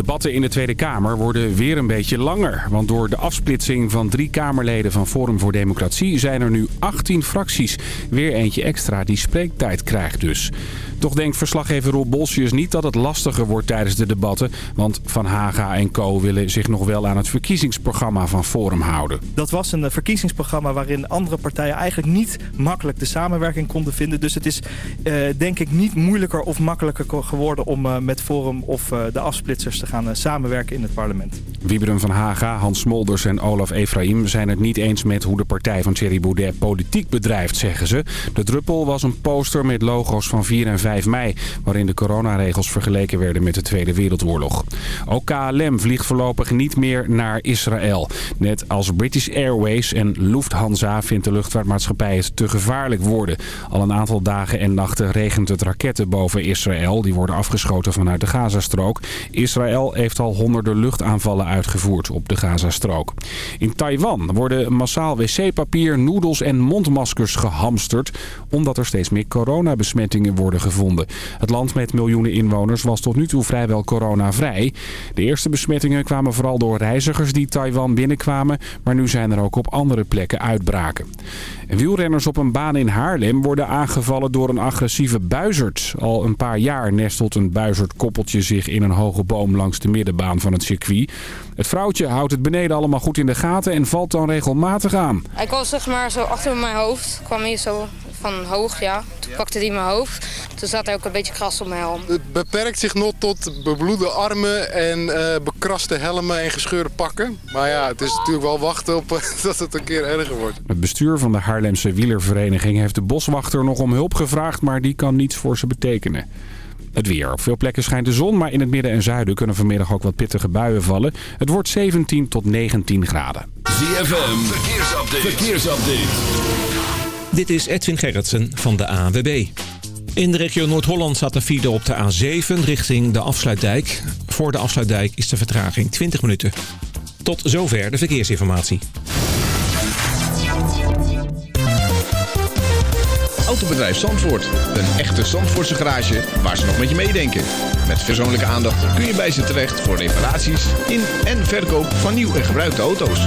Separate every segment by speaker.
Speaker 1: Debatten in de Tweede Kamer worden weer een beetje langer. Want door de afsplitsing van drie Kamerleden van Forum voor Democratie... zijn er nu 18 fracties. Weer eentje extra die spreektijd krijgt dus. Toch denkt verslaggever Rob Bolsius niet dat het lastiger wordt tijdens de debatten. Want Van Haga en Co willen zich nog wel aan het verkiezingsprogramma van Forum houden.
Speaker 2: Dat was een verkiezingsprogramma waarin andere partijen eigenlijk niet makkelijk de samenwerking konden vinden. Dus het is uh, denk ik niet moeilijker of makkelijker geworden om uh, met Forum of de afsplitsers te gaan samenwerken in het parlement.
Speaker 1: Wieberen van Haga, Hans Smolders en Olaf Efraim zijn het niet eens met hoe de partij van Thierry Baudet politiek bedrijft, zeggen ze. De druppel was een poster met logo's van 4 en 5 5 mei... waarin de coronaregels vergeleken werden met de Tweede Wereldoorlog. Ook KLM vliegt voorlopig niet meer naar Israël. Net als British Airways en Lufthansa vindt de luchtvaartmaatschappij het te gevaarlijk worden. Al een aantal dagen en nachten regent het raketten boven Israël. Die worden afgeschoten vanuit de Gazastrook. Israël heeft al honderden luchtaanvallen uitgevoerd op de Gazastrook. In Taiwan worden massaal wc-papier, noedels en mondmaskers gehamsterd... omdat er steeds meer coronabesmettingen worden gevonden het land met miljoenen inwoners was tot nu toe vrijwel coronavrij. De eerste besmettingen kwamen vooral door reizigers die Taiwan binnenkwamen, maar nu zijn er ook op andere plekken uitbraken. Wielrenners op een baan in Haarlem worden aangevallen door een agressieve buizerd. Al een paar jaar nestelt een buizerdkoppeltje zich in een hoge boom langs de middenbaan van het circuit. Het vrouwtje houdt het beneden allemaal goed in de gaten en valt dan regelmatig aan.
Speaker 3: Hij kwam zeg maar zo achter mijn hoofd, kwam hier zo van hoog, ja. Toen pakte hij mijn hoofd. Toen zat hij ook een beetje kras op mijn helm.
Speaker 4: Het beperkt zich nog tot bebloede armen en uh, bekraste helmen en gescheurde pakken. Maar ja, het is natuurlijk wel wachten op dat het een keer erger wordt.
Speaker 1: Het bestuur van de Haarlemse wielervereniging heeft de boswachter nog om hulp gevraagd, maar die kan niets voor ze betekenen. Het weer. Op veel plekken schijnt de zon, maar in het midden en zuiden kunnen vanmiddag ook wat pittige buien vallen. Het wordt 17 tot 19 graden.
Speaker 5: ZFM, verkeersupdate. verkeersupdate.
Speaker 6: Dit is Edwin Gerritsen van de ANWB. In de regio Noord-Holland staat de file op de A7 richting de Afsluitdijk. Voor de Afsluitdijk is de vertraging 20 minuten. Tot zover de verkeersinformatie.
Speaker 7: Autobedrijf Zandvoort. Een echte Zandvoortse garage waar ze nog met je meedenken. Met persoonlijke aandacht kun je bij ze terecht voor reparaties in en verkoop van nieuw en gebruikte auto's.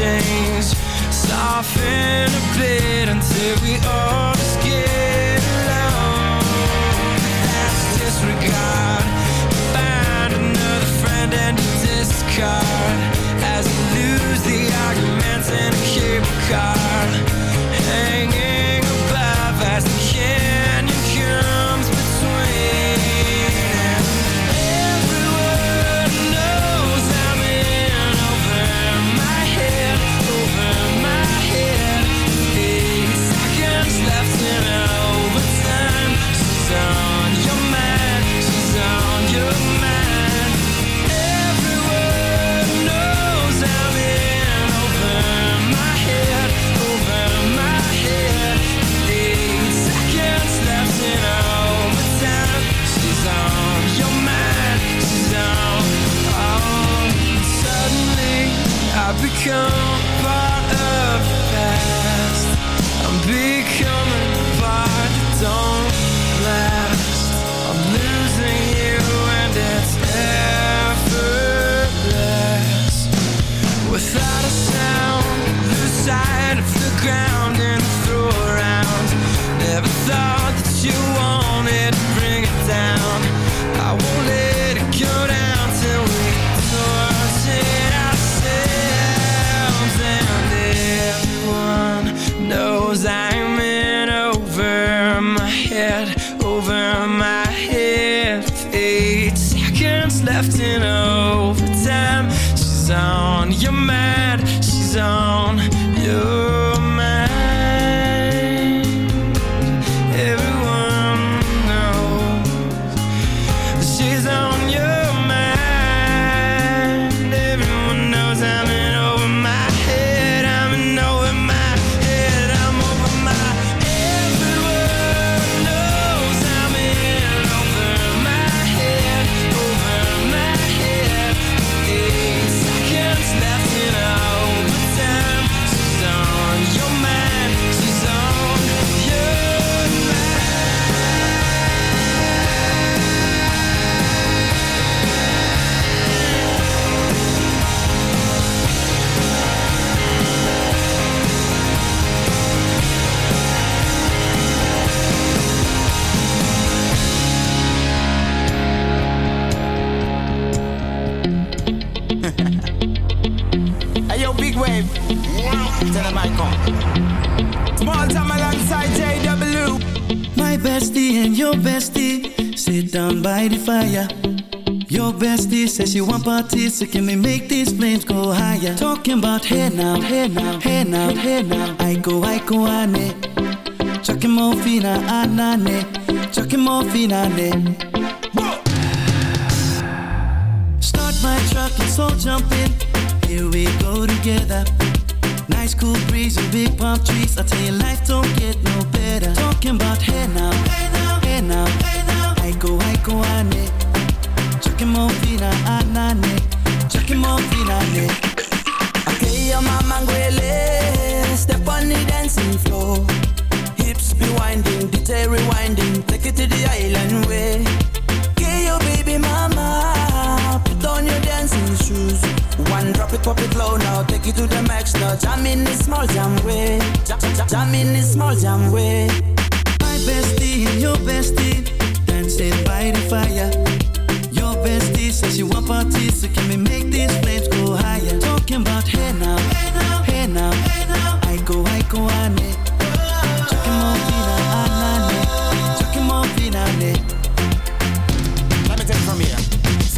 Speaker 8: change. Soften a bit until we all
Speaker 9: wave. Tell them I come. Small time alongside JW.
Speaker 10: My bestie and your bestie sit down by the fire. Your bestie says she want parties, so can we make these flames go higher? Talking about hey now, hey now, hey now, hey now. I go, I go, ane. Chucking more fina, ah, anane. Ah, Chucking more fina, ne. Start my truck, let's all jump in. Here we go together. Nice cool breeze and big palm trees. I tell you, life don't get no better. Talking about hey now, hey now, hey now, hey now. I go, I go, ane. Chucking more fina, anane. Chucking more fina, ne.
Speaker 9: Okay, your mama ngwele. Step on the dancing floor. Hips be winding, detail rewinding. Take it to the island way. Okay, your baby mama. Put on your dancing shoes. One drop it, pop it low now. Take it to the max now. Jam in the small jam way. Jam, jam, jam in the small jam way.
Speaker 10: My bestie and your bestie dancing by the fire. Your bestie says she want parties, so can we make these flames go higher? Talking about hey now, hey now, hey now, hey now. I go, I go, more fina, anane.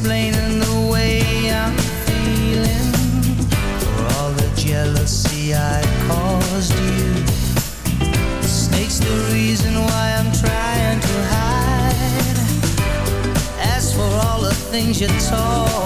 Speaker 10: explaining the way I'm feeling. For all the jealousy I caused you. The Snake's the reason why I'm trying to hide. As for all the things you taught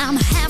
Speaker 11: I'm
Speaker 5: happy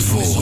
Speaker 5: Zandvoort.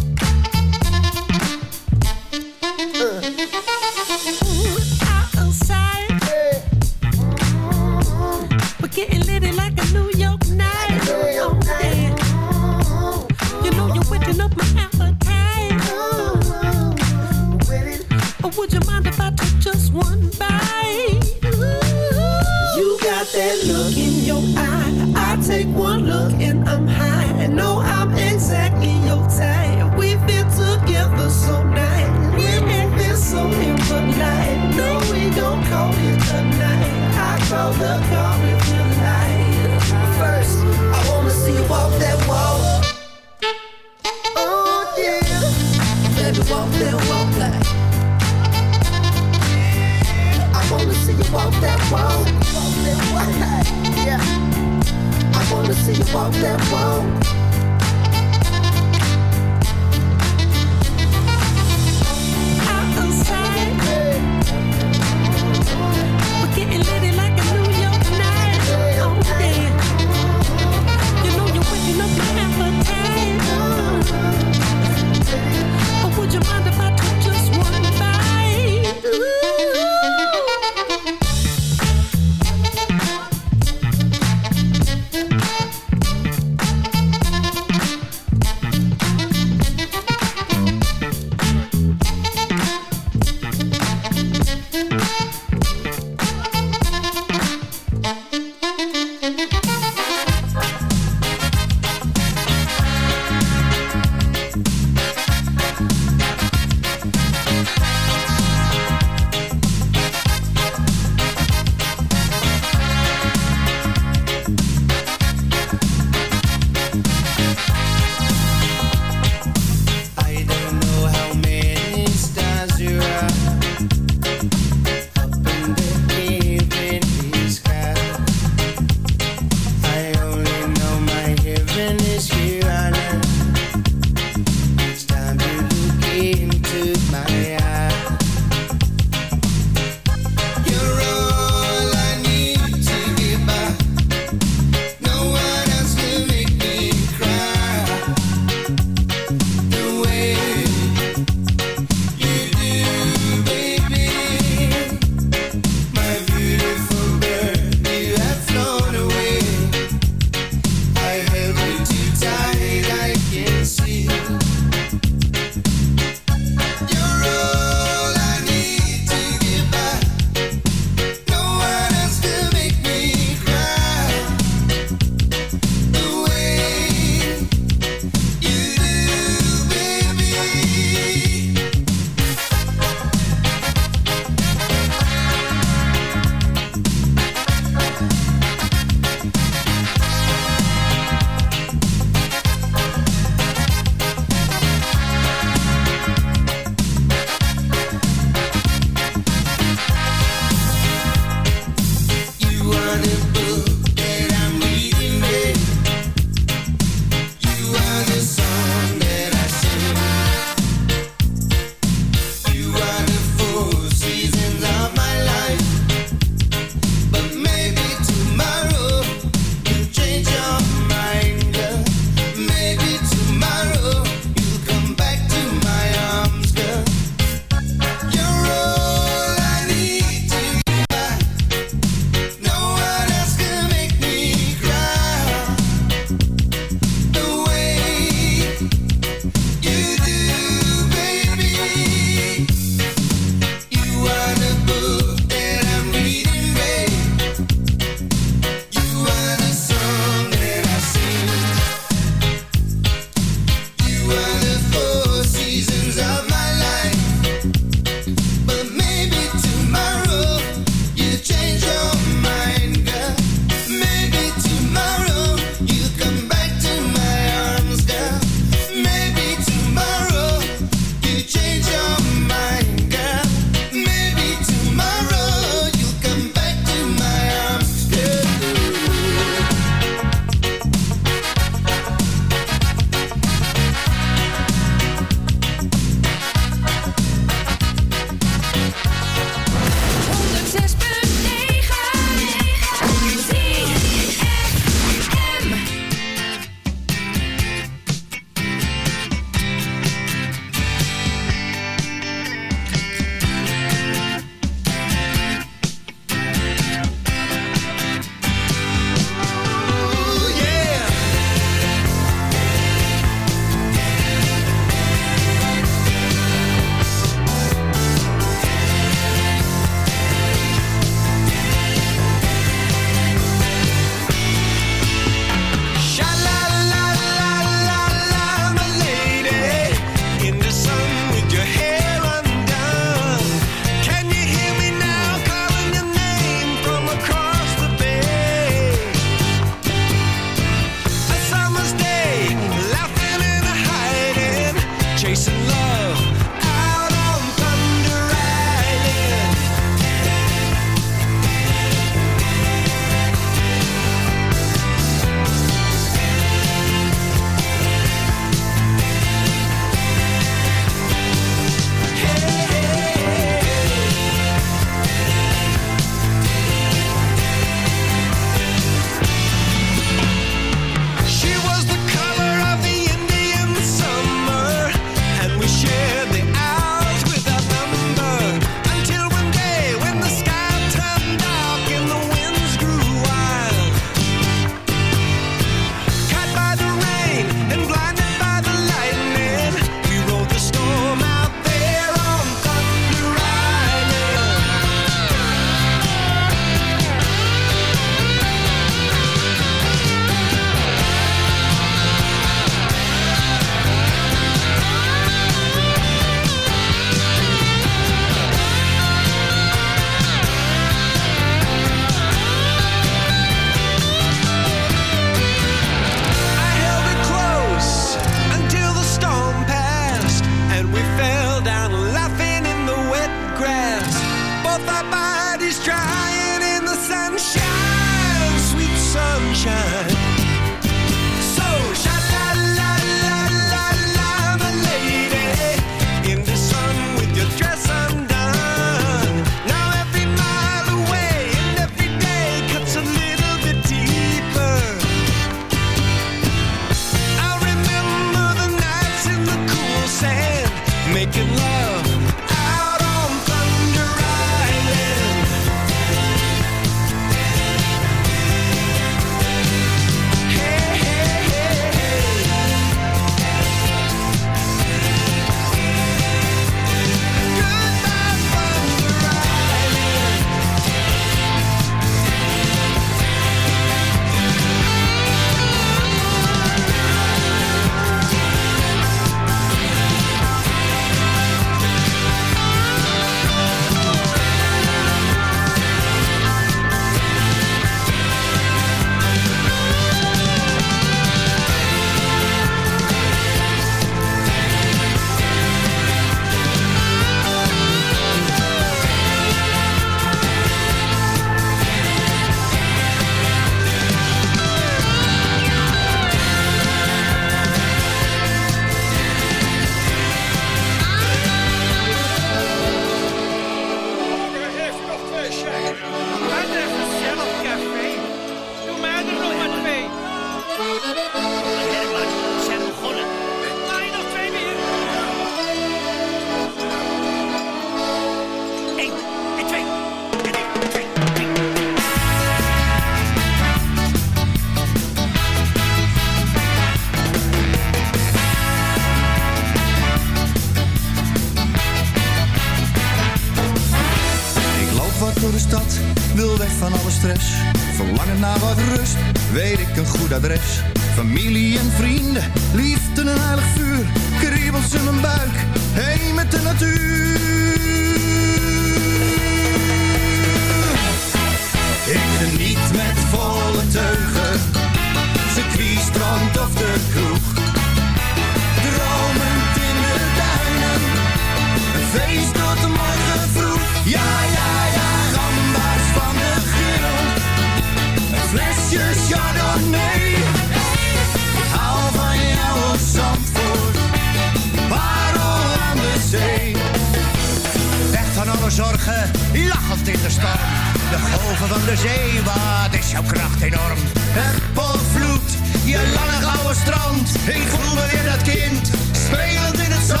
Speaker 12: Het je lange gouden strand. Ik voel me weer dat kind, spelend in het zand.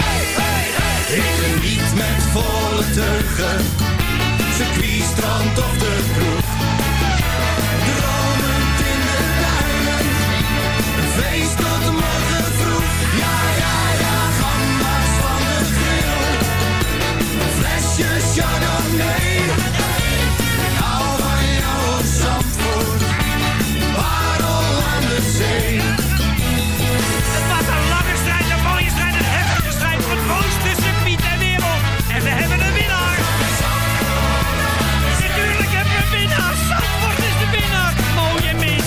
Speaker 12: Hey, hey, hey. Ik geniet met volle teugen, circuit, strand of de kroeg.
Speaker 13: Het was een lange strijd, een mooie strijd, een heftige strijd. voor het grootste tussen Piet en Wereld. En we hebben een winnaar. Natuurlijk hebben we een winnaar. Zandvoort is de winnaar. Mooie mis.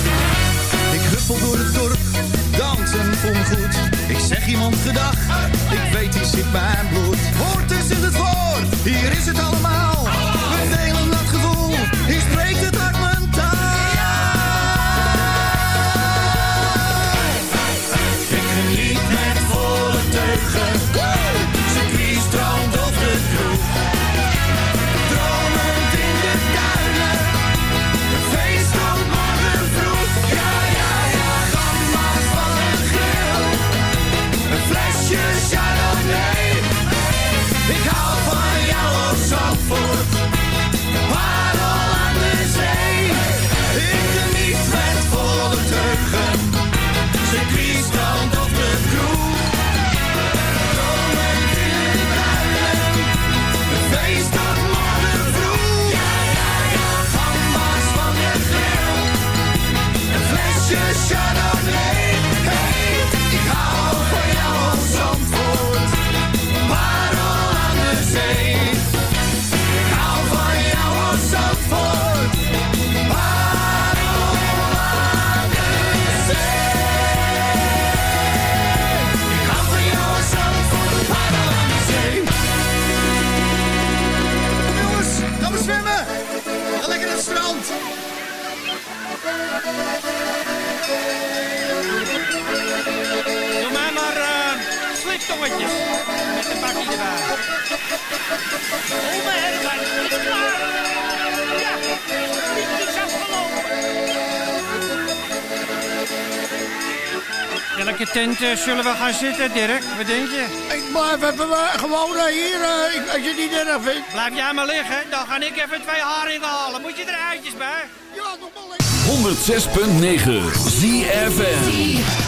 Speaker 12: Ik huppel door het dorp, dansen voor goed. Ik zeg iemand gedag, ik weet die zit mijn bloed. Hoort tussen het woord, hier is het allemaal.
Speaker 13: Eh, zullen we gaan zitten, Dirk? Wat denk je?
Speaker 14: Ik blijf even eh, gewoon eh, hier, als je het niet erg vindt.
Speaker 13: Blijf jij maar liggen, dan ga ik even twee haringen halen. Moet je er eitjes bij?
Speaker 14: Ja, nog maar
Speaker 15: 106.9,
Speaker 16: 106.9 ZFN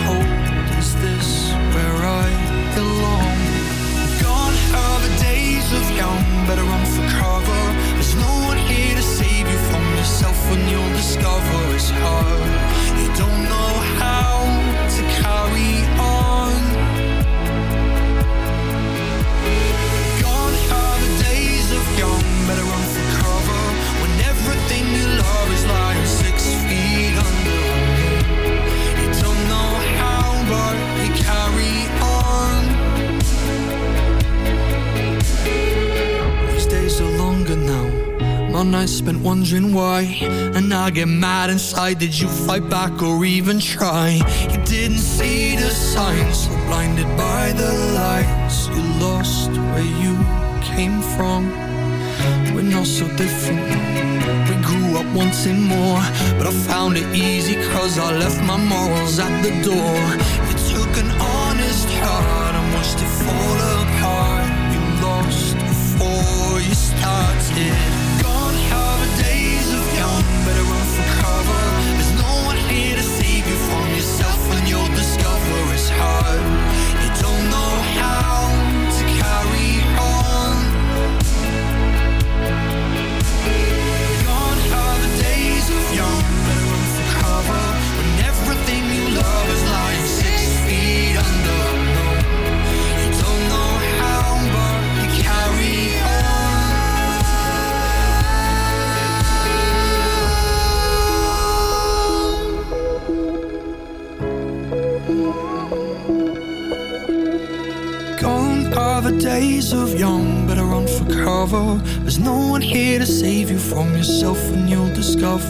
Speaker 16: heart My nights spent wondering why, and I get mad inside. Did you fight back or even try? You didn't see the signs, so blinded by the lights. You lost where you came from. We're not so different. We grew up wanting more, but I found it easy cause I left my morals at the door.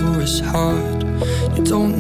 Speaker 16: Discover it's hard. You don't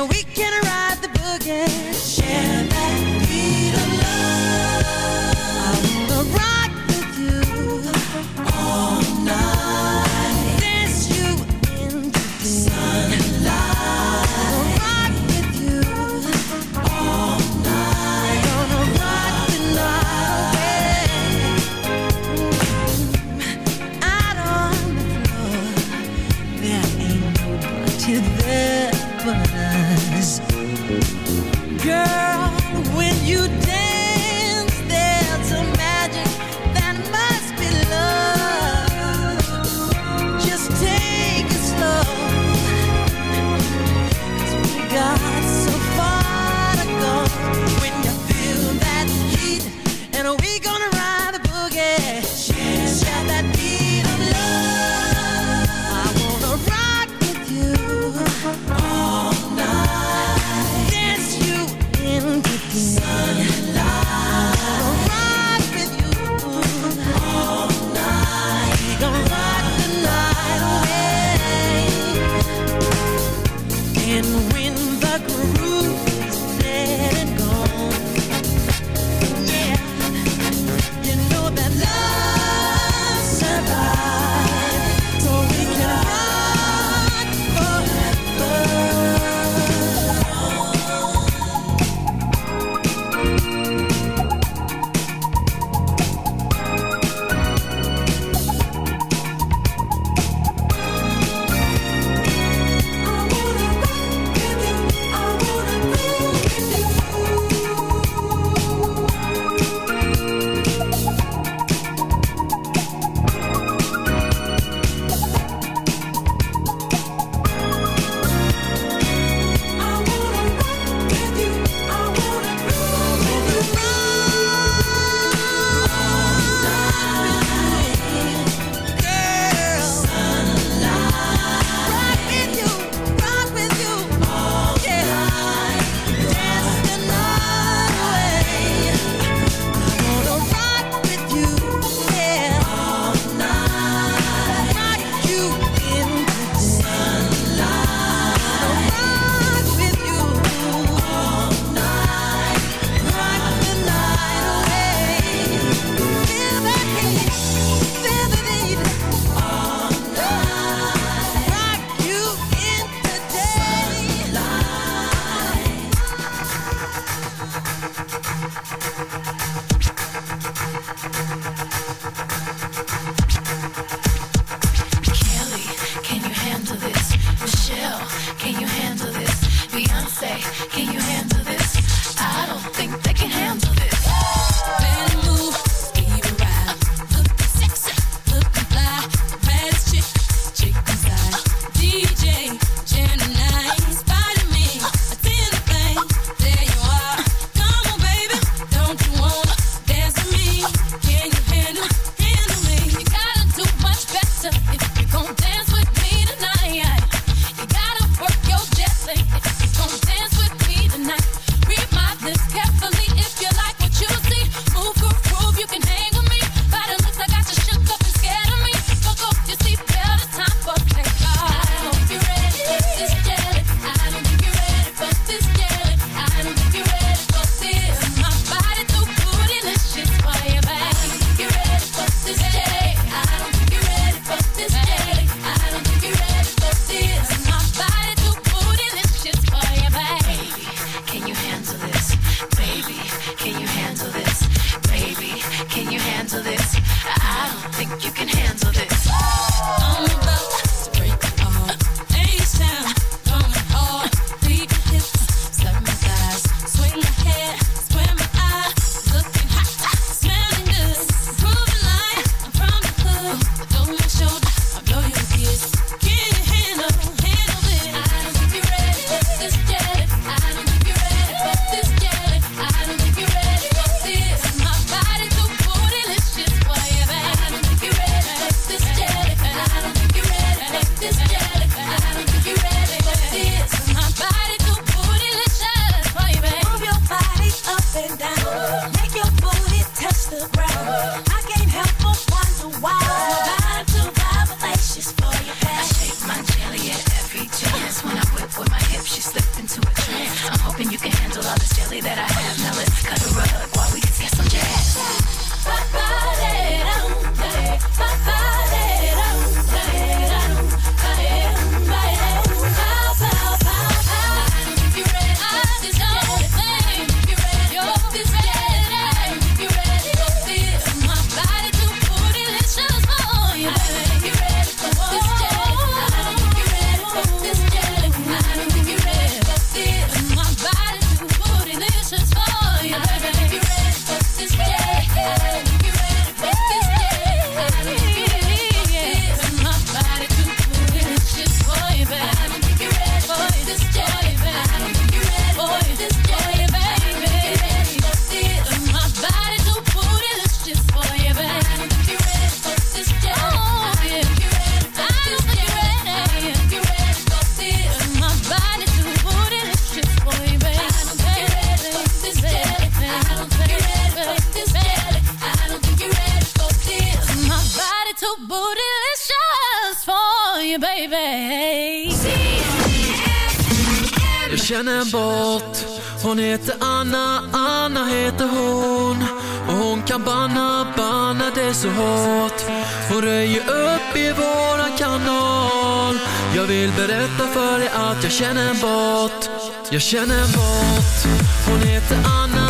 Speaker 16: and
Speaker 15: we can ride the boogie. Share that
Speaker 17: Jag vill berätta för dig att jag känner en bot. Jag känner en bot. Hon heter Anna.